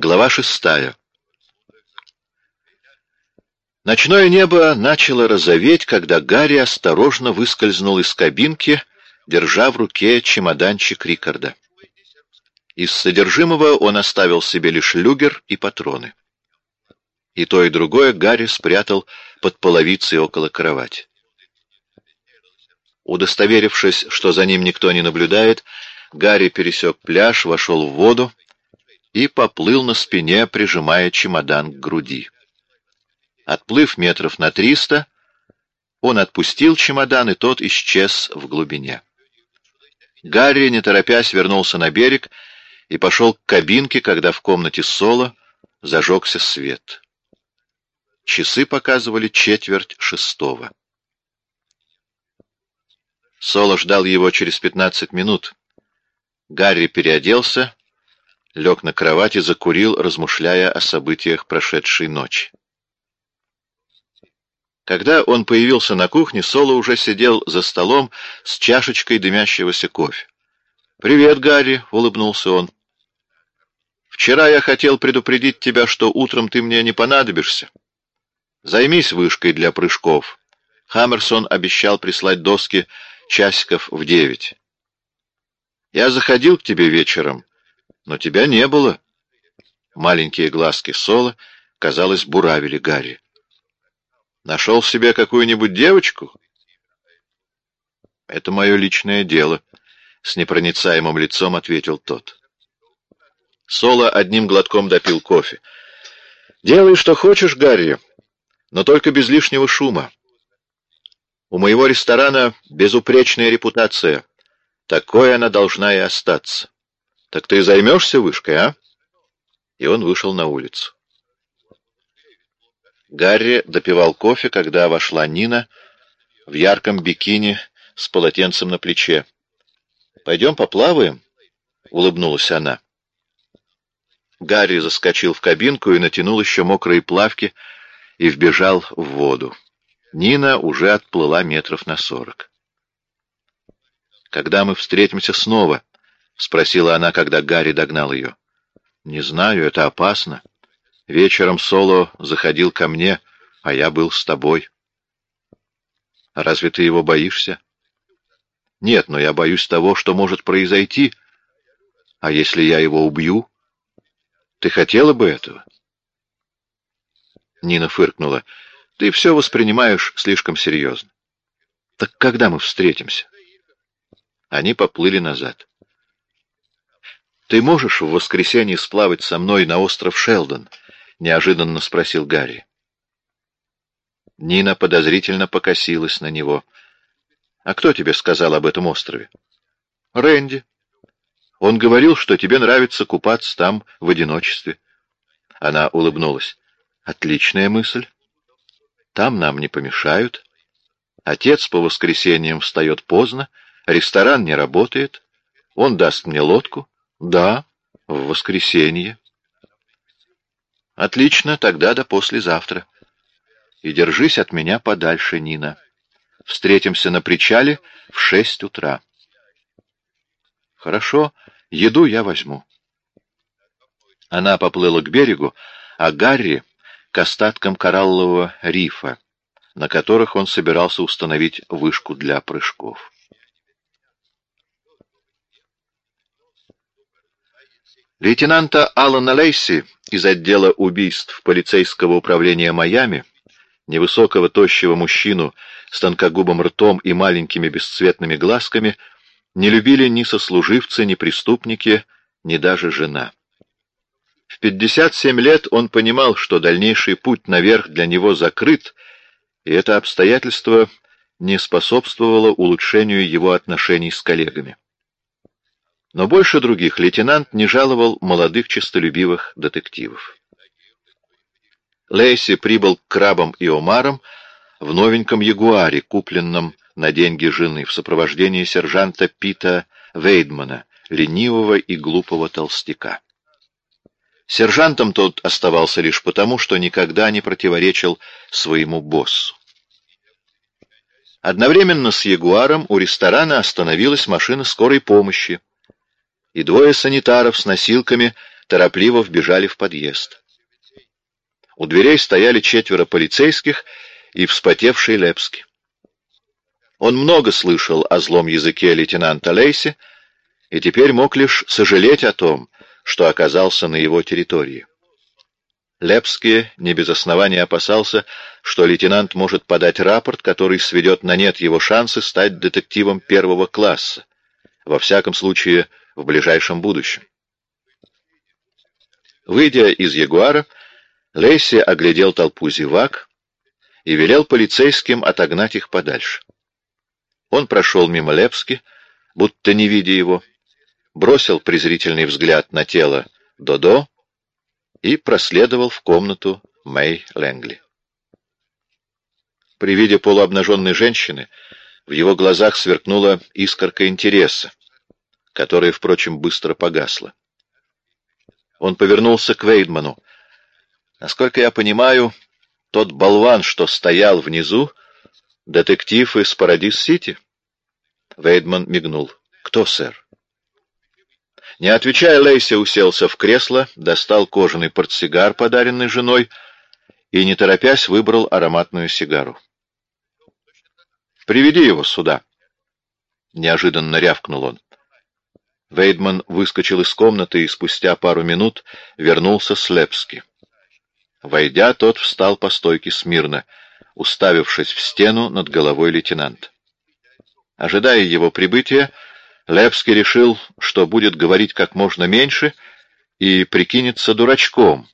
Глава шестая. Ночное небо начало розоветь, когда Гарри осторожно выскользнул из кабинки, держа в руке чемоданчик Рикарда. Из содержимого он оставил себе лишь люгер и патроны. И то, и другое Гарри спрятал под половицей около кровати. Удостоверившись, что за ним никто не наблюдает, Гарри пересек пляж, вошел в воду и поплыл на спине, прижимая чемодан к груди. Отплыв метров на триста, он отпустил чемодан, и тот исчез в глубине. Гарри, не торопясь, вернулся на берег и пошел к кабинке, когда в комнате Соло зажегся свет. Часы показывали четверть шестого. Соло ждал его через пятнадцать минут. Гарри переоделся, лег на кровать и закурил, размышляя о событиях прошедшей ночи. Когда он появился на кухне, Соло уже сидел за столом с чашечкой дымящегося кофе. «Привет, Гарри!» — улыбнулся он. «Вчера я хотел предупредить тебя, что утром ты мне не понадобишься. Займись вышкой для прыжков». Хаммерсон обещал прислать доски часиков в девять. Я заходил к тебе вечером, но тебя не было. Маленькие глазки Соло, казалось, буравили Гарри. Нашел себе какую-нибудь девочку? Это мое личное дело, — с непроницаемым лицом ответил тот. Соло одним глотком допил кофе. Делай, что хочешь, Гарри, но только без лишнего шума. У моего ресторана безупречная репутация. Такой она должна и остаться. Так ты займешься вышкой, а? И он вышел на улицу. Гарри допивал кофе, когда вошла Нина в ярком бикини с полотенцем на плече. «Пойдем поплаваем?» — улыбнулась она. Гарри заскочил в кабинку и натянул еще мокрые плавки и вбежал в воду. Нина уже отплыла метров на сорок. «Когда мы встретимся снова?» — спросила она, когда Гарри догнал ее. «Не знаю, это опасно. Вечером Соло заходил ко мне, а я был с тобой. Разве ты его боишься? Нет, но я боюсь того, что может произойти. А если я его убью? Ты хотела бы этого? Нина фыркнула. Ты все воспринимаешь слишком серьезно. Так когда мы встретимся? Они поплыли назад. Ты можешь в воскресенье сплавать со мной на остров Шелдон? — неожиданно спросил Гарри. Нина подозрительно покосилась на него. «А кто тебе сказал об этом острове?» «Рэнди. Он говорил, что тебе нравится купаться там в одиночестве». Она улыбнулась. «Отличная мысль. Там нам не помешают. Отец по воскресеньям встает поздно, ресторан не работает. Он даст мне лодку. Да, в воскресенье». Отлично, тогда до послезавтра. И держись от меня подальше, Нина. Встретимся на причале в шесть утра. Хорошо, еду я возьму. Она поплыла к берегу, а Гарри — к остаткам кораллового рифа, на которых он собирался установить вышку для прыжков. Лейтенанта Алана Лейси из отдела убийств полицейского управления Майами, невысокого тощего мужчину с тонкогубым ртом и маленькими бесцветными глазками, не любили ни сослуживцы, ни преступники, ни даже жена. В 57 лет он понимал, что дальнейший путь наверх для него закрыт, и это обстоятельство не способствовало улучшению его отношений с коллегами. Но больше других лейтенант не жаловал молодых честолюбивых детективов. Лейси прибыл к крабам и омарам в новеньком ягуаре, купленном на деньги жены, в сопровождении сержанта Пита Вейдмана, ленивого и глупого толстяка. Сержантом тот оставался лишь потому, что никогда не противоречил своему боссу. Одновременно с Ягуаром у ресторана остановилась машина скорой помощи, и двое санитаров с носилками торопливо вбежали в подъезд. У дверей стояли четверо полицейских и вспотевший Лепский. Он много слышал о злом языке лейтенанта Лейси и теперь мог лишь сожалеть о том, что оказался на его территории. Лепский не без основания опасался, что лейтенант может подать рапорт, который сведет на нет его шансы стать детективом первого класса, во всяком случае в ближайшем будущем. Выйдя из Ягуара, Лейси оглядел толпу зевак и велел полицейским отогнать их подальше. Он прошел мимо Лепски, будто не видя его, бросил презрительный взгляд на тело Додо и проследовал в комнату Мэй Лэнгли. При виде полуобнаженной женщины в его глазах сверкнула искорка интереса, которая, впрочем, быстро погасла. Он повернулся к Вейдману. Насколько я понимаю, тот болван, что стоял внизу, детектив из Парадис-Сити? Вейдман мигнул. Кто, сэр? Не отвечая, Лейси уселся в кресло, достал кожаный портсигар, подаренный женой, и, не торопясь, выбрал ароматную сигару. «Приведи его сюда!» Неожиданно рявкнул он. Вейдман выскочил из комнаты и спустя пару минут вернулся с Лепски. Войдя, тот встал по стойке смирно, уставившись в стену над головой лейтенанта. Ожидая его прибытия, Лепский решил, что будет говорить как можно меньше и прикинется дурачком,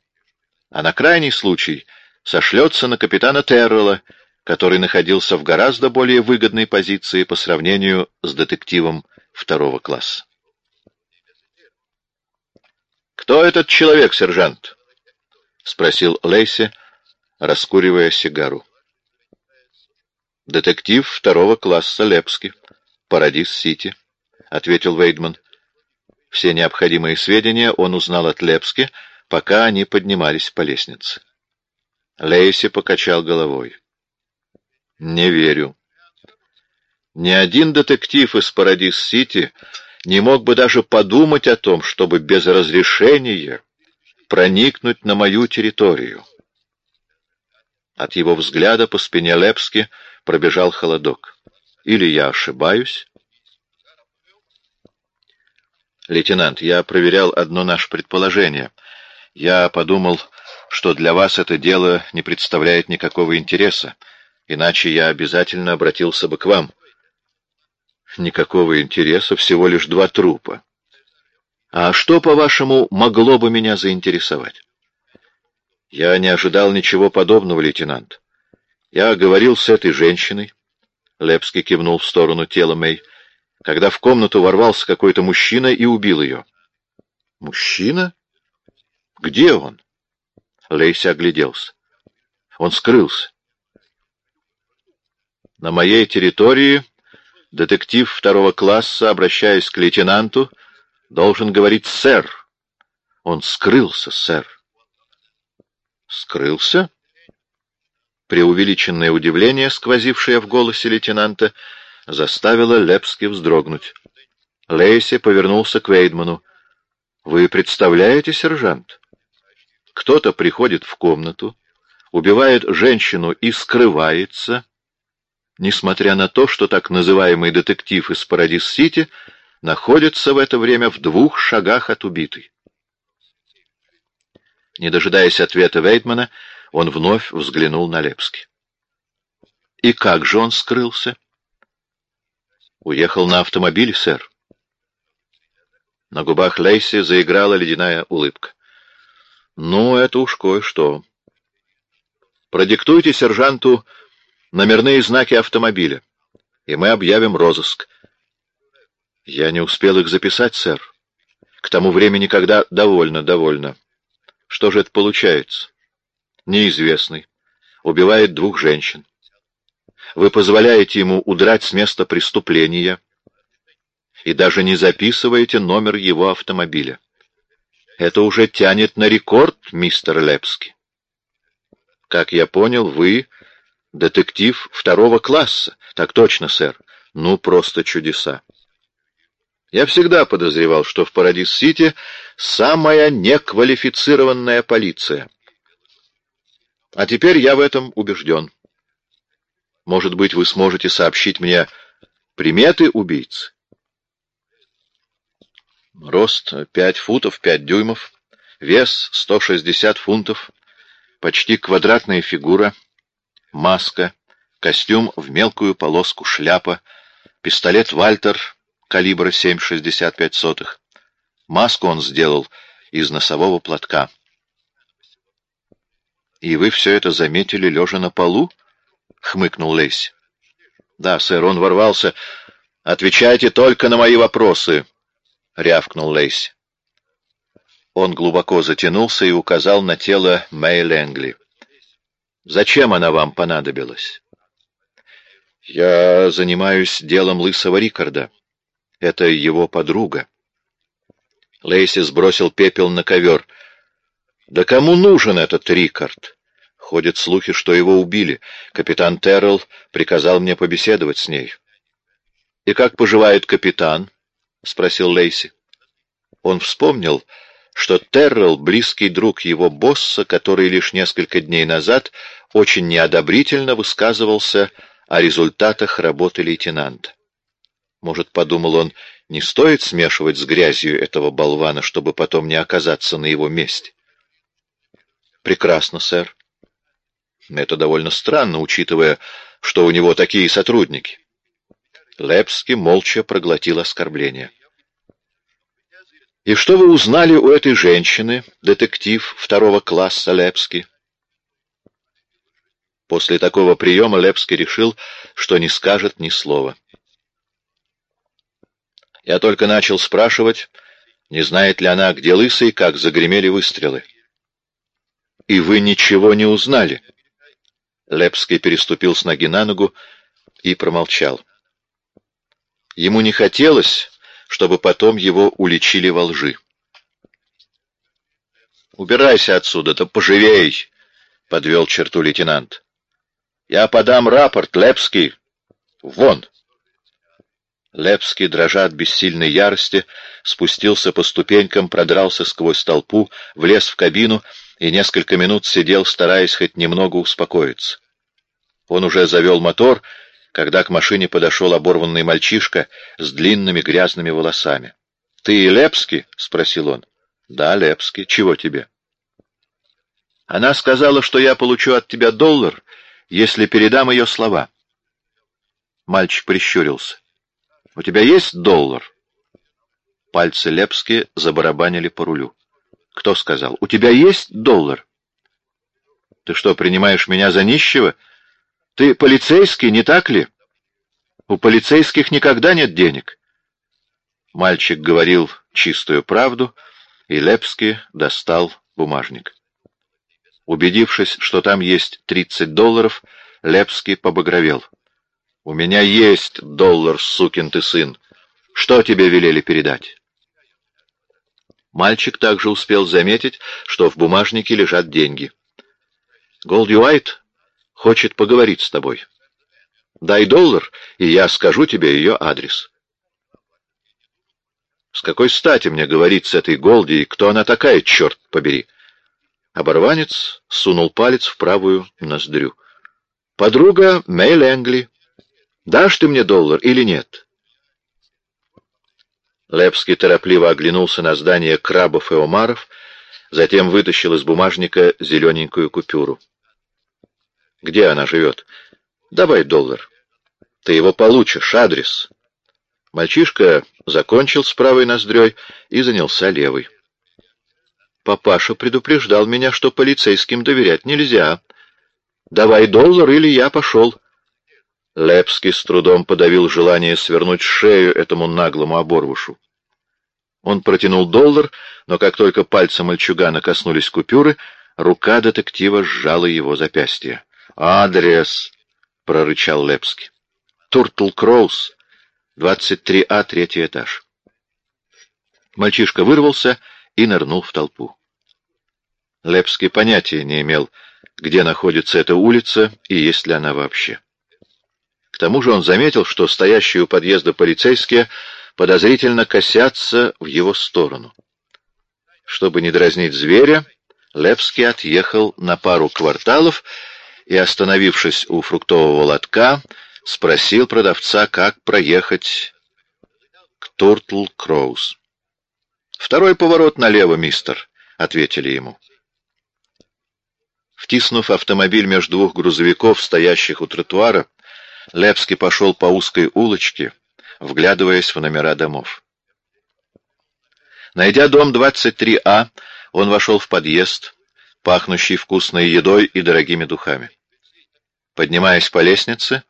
а на крайний случай сошлется на капитана Террелла, который находился в гораздо более выгодной позиции по сравнению с детективом второго класса. «Кто этот человек, сержант?» — спросил Лейси, раскуривая сигару. «Детектив второго класса Лепски, Парадис-Сити», — ответил Вейдман. Все необходимые сведения он узнал от Лепски, пока они поднимались по лестнице. Лейси покачал головой. «Не верю. Ни один детектив из Парадис-Сити не мог бы даже подумать о том, чтобы без разрешения проникнуть на мою территорию. От его взгляда по спине Лепски пробежал холодок. Или я ошибаюсь? Лейтенант, я проверял одно наше предположение. Я подумал, что для вас это дело не представляет никакого интереса, иначе я обязательно обратился бы к вам. Никакого интереса, всего лишь два трупа. А что, по-вашему, могло бы меня заинтересовать? Я не ожидал ничего подобного, лейтенант. Я говорил с этой женщиной. Лепский кивнул в сторону тела Мэй, когда в комнату ворвался какой-то мужчина и убил ее. Мужчина? Где он? Лейси огляделся. Он скрылся. На моей территории Детектив второго класса, обращаясь к лейтенанту, должен говорить «сэр». Он скрылся, сэр. Скрылся? Преувеличенное удивление, сквозившее в голосе лейтенанта, заставило Лепски вздрогнуть. Лейси повернулся к Вейдману. «Вы представляете, сержант? Кто-то приходит в комнату, убивает женщину и скрывается, несмотря на то, что так называемый детектив из Парадис-Сити находится в это время в двух шагах от убитой. Не дожидаясь ответа Вейтмана, он вновь взглянул на Лепски. «И как же он скрылся?» «Уехал на автомобиле, сэр». На губах Лейси заиграла ледяная улыбка. «Ну, это уж кое-что. Продиктуйте сержанту номерные знаки автомобиля, и мы объявим розыск. Я не успел их записать, сэр. К тому времени, когда... Довольно, довольно. Что же это получается? Неизвестный. Убивает двух женщин. Вы позволяете ему удрать с места преступления и даже не записываете номер его автомобиля. Это уже тянет на рекорд, мистер Лепски. Как я понял, вы Детектив второго класса. Так точно, сэр. Ну, просто чудеса. Я всегда подозревал, что в Парадис-Сити самая неквалифицированная полиция. А теперь я в этом убежден. Может быть, вы сможете сообщить мне приметы убийц? Рост 5 футов 5 дюймов, вес 160 фунтов, почти квадратная фигура, маска, костюм в мелкую полоску шляпа, пистолет «Вальтер» калибра 7,65. Маску он сделал из носового платка. «И вы все это заметили, лежа на полу?» — хмыкнул Лейси. «Да, сэр, он ворвался. Отвечайте только на мои вопросы!» — рявкнул Лейси. Он глубоко затянулся и указал на тело Мэй Лэнгли. «Зачем она вам понадобилась?» «Я занимаюсь делом лысого Рикарда. Это его подруга». Лейси сбросил пепел на ковер. «Да кому нужен этот Рикард?» Ходят слухи, что его убили. Капитан Террелл приказал мне побеседовать с ней. «И как поживает капитан?» — спросил Лейси. Он вспомнил, что Террелл — близкий друг его босса, который лишь несколько дней назад очень неодобрительно высказывался о результатах работы лейтенанта. Может, подумал он, не стоит смешивать с грязью этого болвана, чтобы потом не оказаться на его месте. «Прекрасно, сэр. Это довольно странно, учитывая, что у него такие сотрудники». Лепский молча проглотил оскорбление. «И что вы узнали у этой женщины, детектив второго класса Лепский?» После такого приема Лепский решил, что не скажет ни слова. Я только начал спрашивать, не знает ли она, где лысый, как загремели выстрелы. «И вы ничего не узнали?» Лепский переступил с ноги на ногу и промолчал. Ему не хотелось, чтобы потом его уличили во лжи. «Убирайся отсюда, да поживей!» — подвел черту лейтенант. «Я подам рапорт, Лепский! Вон!» Лепский, дрожа от бессильной ярости, спустился по ступенькам, продрался сквозь толпу, влез в кабину и несколько минут сидел, стараясь хоть немного успокоиться. Он уже завел мотор, когда к машине подошел оборванный мальчишка с длинными грязными волосами. — Ты Лепский? — спросил он. — Да, Лепский. Чего тебе? — Она сказала, что я получу от тебя доллар, если передам ее слова. Мальчик прищурился. — У тебя есть доллар? Пальцы Лепски забарабанили по рулю. — Кто сказал? — У тебя есть доллар? — Ты что, принимаешь меня за нищего? — ты полицейский, не так ли? У полицейских никогда нет денег. Мальчик говорил чистую правду, и Лепский достал бумажник. Убедившись, что там есть тридцать долларов, Лепский побагровел. — У меня есть доллар, сукин ты сын. Что тебе велели передать? Мальчик также успел заметить, что в бумажнике лежат деньги. Голди Уайт хочет поговорить с тобой. Дай доллар, и я скажу тебе ее адрес. С какой стати мне говорить с этой Голди, и кто она такая, черт побери? Оборванец сунул палец в правую ноздрю. Подруга Мэй Лэнгли. Дашь ты мне доллар или нет? Лепский торопливо оглянулся на здание крабов и омаров, затем вытащил из бумажника зелененькую купюру. Где она живет? Давай доллар. Ты его получишь, адрес. Мальчишка закончил с правой ноздрёй и занялся левой. Папаша предупреждал меня, что полицейским доверять нельзя. Давай доллар, или я пошел. Лепский с трудом подавил желание свернуть шею этому наглому оборвышу. Он протянул доллар, но как только пальцы мальчугана коснулись купюры, рука детектива сжала его запястье. «Адрес!» — прорычал Лепский. «Туртл Кроуз, 23А, третий этаж». Мальчишка вырвался и нырнул в толпу. Лепский понятия не имел, где находится эта улица и есть ли она вообще. К тому же он заметил, что стоящие у подъезда полицейские подозрительно косятся в его сторону. Чтобы не дразнить зверя, Лепский отъехал на пару кварталов и, остановившись у фруктового лотка, спросил продавца, как проехать к Туртл Кроуз. «Второй поворот налево, мистер», — ответили ему. Втиснув автомобиль между двух грузовиков, стоящих у тротуара, Лепский пошел по узкой улочке, вглядываясь в номера домов. Найдя дом 23А, он вошел в подъезд, пахнущий вкусной едой и дорогими духами. Поднимаясь по лестнице,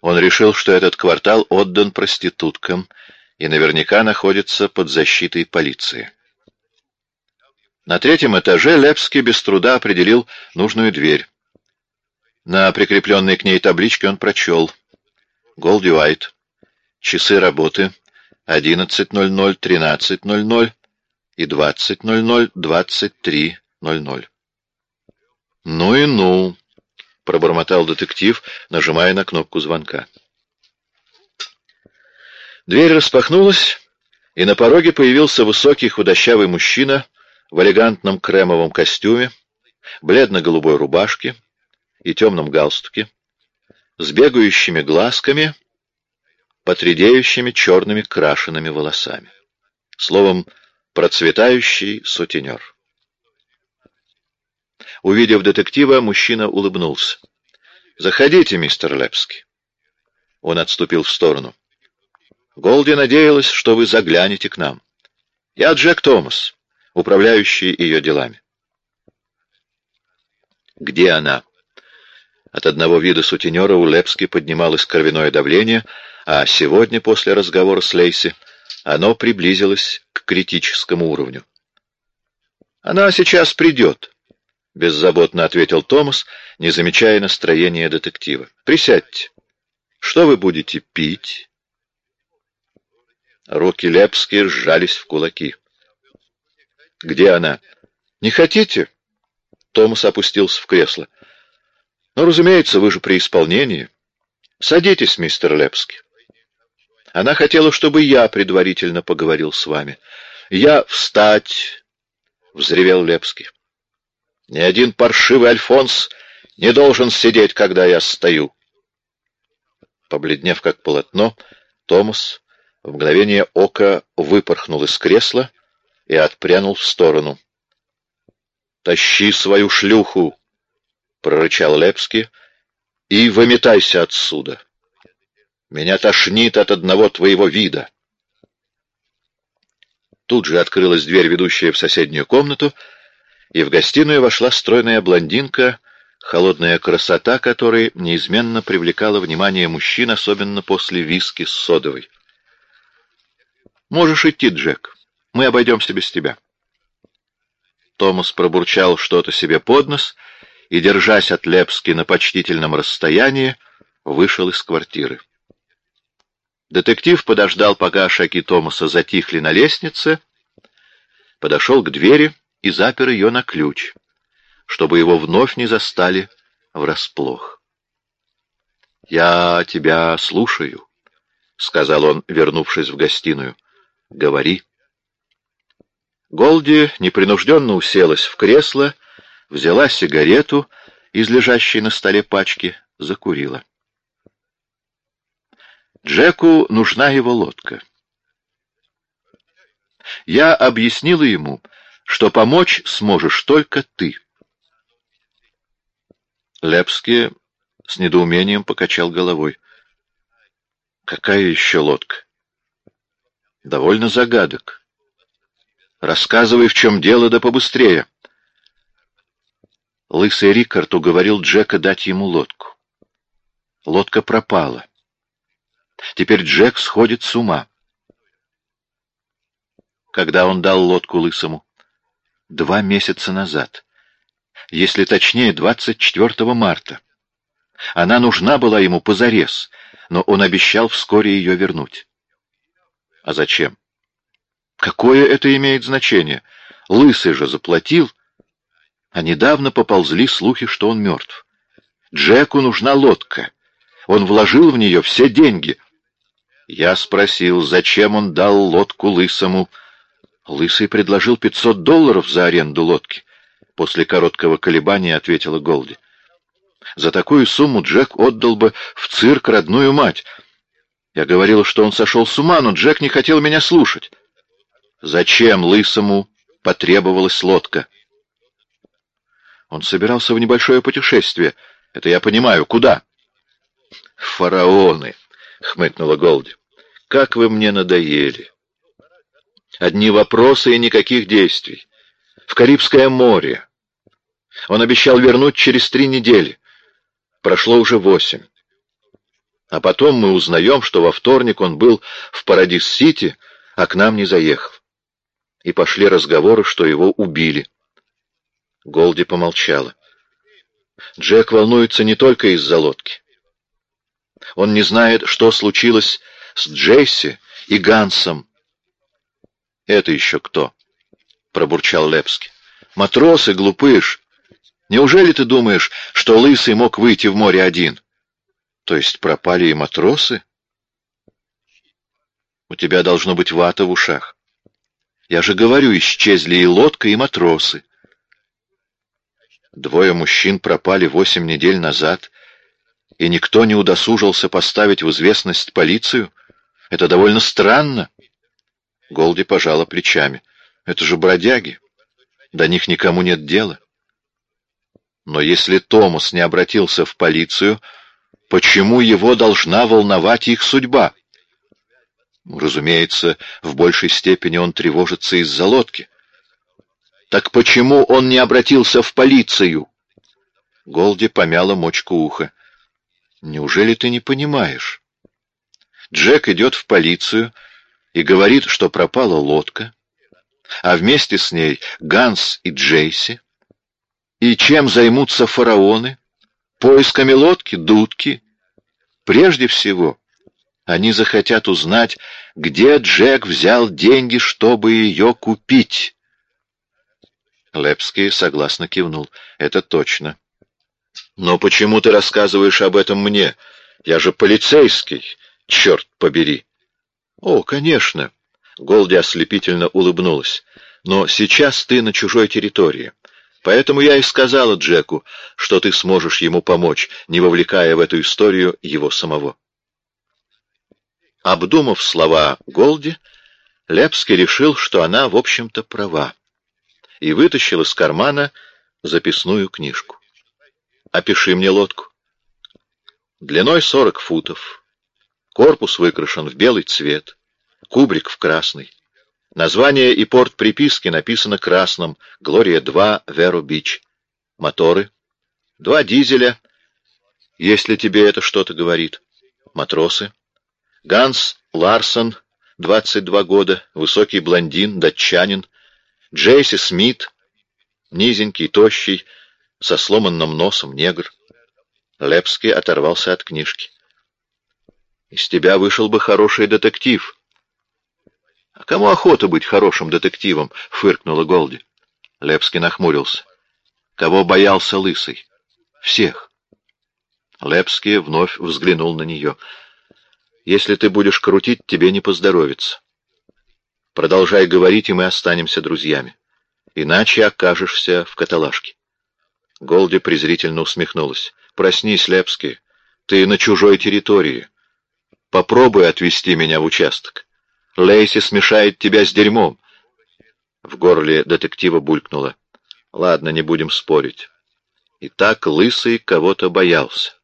он решил, что этот квартал отдан проституткам и наверняка находится под защитой полиции. На третьем этаже Лепский без труда определил нужную дверь. На прикрепленной к ней табличке он прочел «Голди Уайт. Часы работы 11.00, 13.00 и 20.00, 23.00». «Ну и ну!» — пробормотал детектив, нажимая на кнопку звонка. Дверь распахнулась, и на пороге появился высокий худощавый мужчина в элегантном кремовом костюме, бледно-голубой рубашке и темном галстуке, с бегающими глазками, потредеющими черными крашенными волосами. Словом, процветающий сутенер. Увидев детектива, мужчина улыбнулся. «Заходите, мистер Лепский». Он отступил в сторону. «Голди надеялась, что вы заглянете к нам. Я Джек Томас управляющий ее делами. Где она? От одного вида сутенера у Лепски поднималось кровяное давление, а сегодня, после разговора с Лейси, оно приблизилось к критическому уровню. «Она сейчас придет», — беззаботно ответил Томас, не замечая настроения детектива. «Присядьте. Что вы будете пить?» Руки Лепски сжались в кулаки. «Где она?» «Не хотите?» Томас опустился в кресло. «Ну, разумеется, вы же при исполнении. Садитесь, мистер Лепский. Она хотела, чтобы я предварительно поговорил с вами. Я встать!» — взревел Лепский. «Ни один паршивый Альфонс не должен сидеть, когда я стою!» Побледнев как полотно, Томас в мгновение ока выпорхнул из кресла и отпрянул в сторону. «Тащи свою шлюху!» — прорычал Лепский. «И выметайся отсюда! Меня тошнит от одного твоего вида!» Тут же открылась дверь, ведущая в соседнюю комнату, и в гостиную вошла стройная блондинка, холодная красота которой неизменно привлекала внимание мужчин, особенно после виски с содовой. «Можешь идти, Джек», мы обойдемся без тебя. Томас пробурчал что-то себе под нос и, держась от Лепски на почтительном расстоянии, вышел из квартиры. Детектив подождал, пока шаги Томаса затихли на лестнице, подошел к двери и запер ее на ключ, чтобы его вновь не застали врасплох. «Я тебя слушаю», — сказал он, вернувшись в гостиную. «Говори». Голди непринужденно уселась в кресло, взяла сигарету из лежащей на столе пачки, закурила. Джеку нужна его лодка. Я объяснила ему, что помочь сможешь только ты. Лепский с недоумением покачал головой. Какая еще лодка? Довольно загадок. Рассказывай, в чем дело, да побыстрее. Лысый Рикард уговорил Джека дать ему лодку. Лодка пропала. Теперь Джек сходит с ума. Когда он дал лодку Лысому? Два месяца назад. Если точнее, 24 марта. Она нужна была ему позарез, но он обещал вскоре ее вернуть. А зачем? Какое это имеет значение? Лысый же заплатил, а недавно поползли слухи, что он мертв. Джеку нужна лодка. Он вложил в нее все деньги. Я спросил, зачем он дал лодку Лысому. Лысый предложил пятьсот долларов за аренду лодки. После короткого колебания ответила Голди. За такую сумму Джек отдал бы в цирк родную мать. Я говорил, что он сошел с ума, но Джек не хотел меня слушать. Зачем Лысому потребовалась лодка? Он собирался в небольшое путешествие. Это я понимаю. Куда? Фараоны, хмыкнула Голди. Как вы мне надоели. Одни вопросы и никаких действий. В Карибское море. Он обещал вернуть через три недели. Прошло уже восемь. А потом мы узнаем, что во вторник он был в Парадис-Сити, а к нам не заехал. И пошли разговоры, что его убили. Голди помолчала. Джек волнуется не только из-за лодки. Он не знает, что случилось с Джейси и Гансом. «Это еще кто?» — пробурчал Лепски. «Матросы, глупыш! Неужели ты думаешь, что Лысый мог выйти в море один?» «То есть пропали и матросы?» «У тебя должно быть вата в ушах. Я же говорю, исчезли и лодка, и матросы. Двое мужчин пропали восемь недель назад, и никто не удосужился поставить в известность полицию. Это довольно странно. Голди пожала плечами. Это же бродяги. До них никому нет дела. Но если Томас не обратился в полицию, почему его должна волновать их судьба? Разумеется, в большей степени он тревожится из-за лодки. Так почему он не обратился в полицию? Голди помяла мочку уха. Неужели ты не понимаешь? Джек идет в полицию и говорит, что пропала лодка, а вместе с ней Ганс и Джейси. И чем займутся фараоны? Поисками лодки, дудки. Прежде всего, они захотят узнать, где Джек взял деньги, чтобы ее купить. Лепский согласно кивнул. «Это точно». «Но почему ты рассказываешь об этом мне? Я же полицейский, черт побери!» «О, конечно!» — Голди ослепительно улыбнулась. «Но сейчас ты на чужой территории. Поэтому я и сказала Джеку, что ты сможешь ему помочь, не вовлекая в эту историю его самого». Обдумав слова Голди, Лепский решил, что она, в общем-то, права и вытащил из кармана записную книжку. «Опиши мне лодку». Длиной сорок футов. Корпус выкрашен в белый цвет. Кубрик в красный. Название и порт приписки написано красным. «Глория-2, Веро-Бич». Моторы. Два дизеля, если тебе это что-то говорит. Матросы. Ганс Ларсон, 22 года, высокий блондин, датчанин, Джейси Смит, низенький, тощий, со сломанным носом негр. Лепский оторвался от книжки. «Из тебя вышел бы хороший детектив». «А кому охота быть хорошим детективом?» — фыркнула Голди. Лепский нахмурился. «Кого боялся Лысый?» «Всех». Лепский вновь взглянул на нее. «Если ты будешь крутить, тебе не поздоровится. Продолжай говорить, и мы останемся друзьями. Иначе окажешься в каталажке. Голди презрительно усмехнулась. «Проснись, Лепский. Ты на чужой территории. Попробуй отвезти меня в участок. Лейси смешает тебя с дерьмом». В горле детектива булькнуло. «Ладно, не будем спорить». И так Лысый кого-то боялся.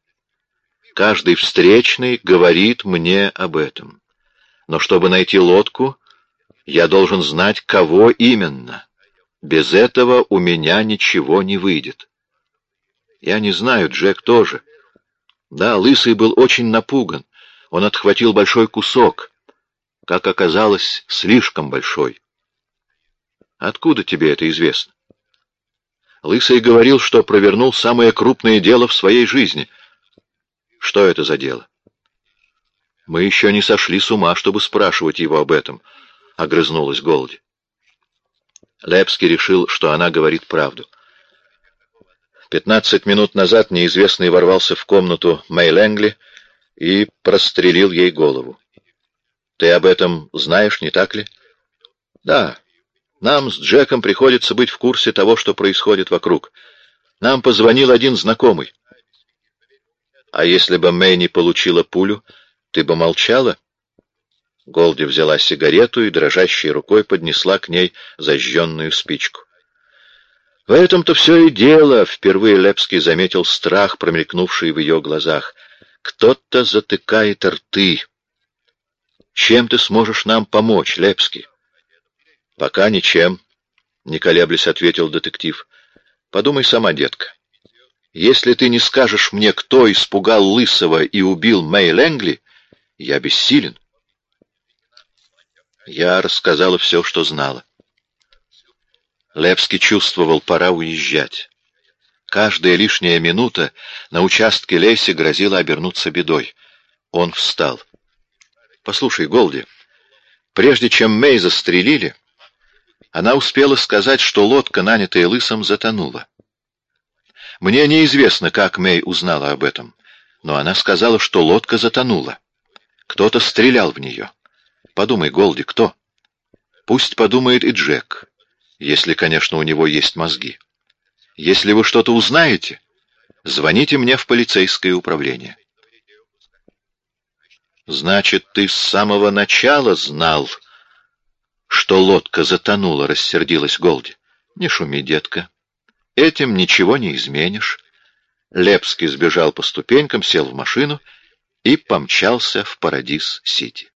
Каждый встречный говорит мне об этом. Но чтобы найти лодку, я должен знать, кого именно. Без этого у меня ничего не выйдет. Я не знаю, Джек тоже. Да, Лысый был очень напуган. Он отхватил большой кусок. Как оказалось, слишком большой. Откуда тебе это известно? Лысый говорил, что провернул самое крупное дело в своей жизни. Что это за дело? Мы еще не сошли с ума, чтобы спрашивать его об этом —— огрызнулась Голди. Лепский решил, что она говорит правду. Пятнадцать минут назад неизвестный ворвался в комнату Мэй Лэнгли и прострелил ей голову. Ты об этом знаешь, не так ли? Да. Нам с Джеком приходится быть в курсе того, что происходит вокруг. Нам позвонил один знакомый. А если бы Мэй не получила пулю, ты бы молчала? Голди взяла сигарету и дрожащей рукой поднесла к ней зажженную спичку. В этом-то все и дело, впервые Лепский заметил страх, промелькнувший в ее глазах. Кто-то затыкает рты. Чем ты сможешь нам помочь, Лепский? Пока ничем, не колеблясь, ответил детектив. Подумай сама, детка. Если ты не скажешь мне, кто испугал Лысого и убил Мэй Лэнгли, я бессилен. Я рассказала все, что знала. Лепский чувствовал, пора уезжать. Каждая лишняя минута на участке Лейси грозила обернуться бедой. Он встал. «Послушай, Голди, прежде чем Мэй застрелили, она успела сказать, что лодка, нанятая Лысом, затонула. Мне неизвестно, как Мэй узнала об этом, но она сказала, что лодка затонула. Кто-то стрелял в нее. Подумай, Голди, кто? Пусть подумает и Джек, если, конечно, у него есть мозги. Если вы что-то узнаете, звоните мне в полицейское управление. Значит, ты с самого начала знал, что лодка затонула, рассердилась Голди. Не шуми, детка. Этим ничего не изменишь. Лепский сбежал по ступенькам, сел в машину и помчался в Парадис-Сити.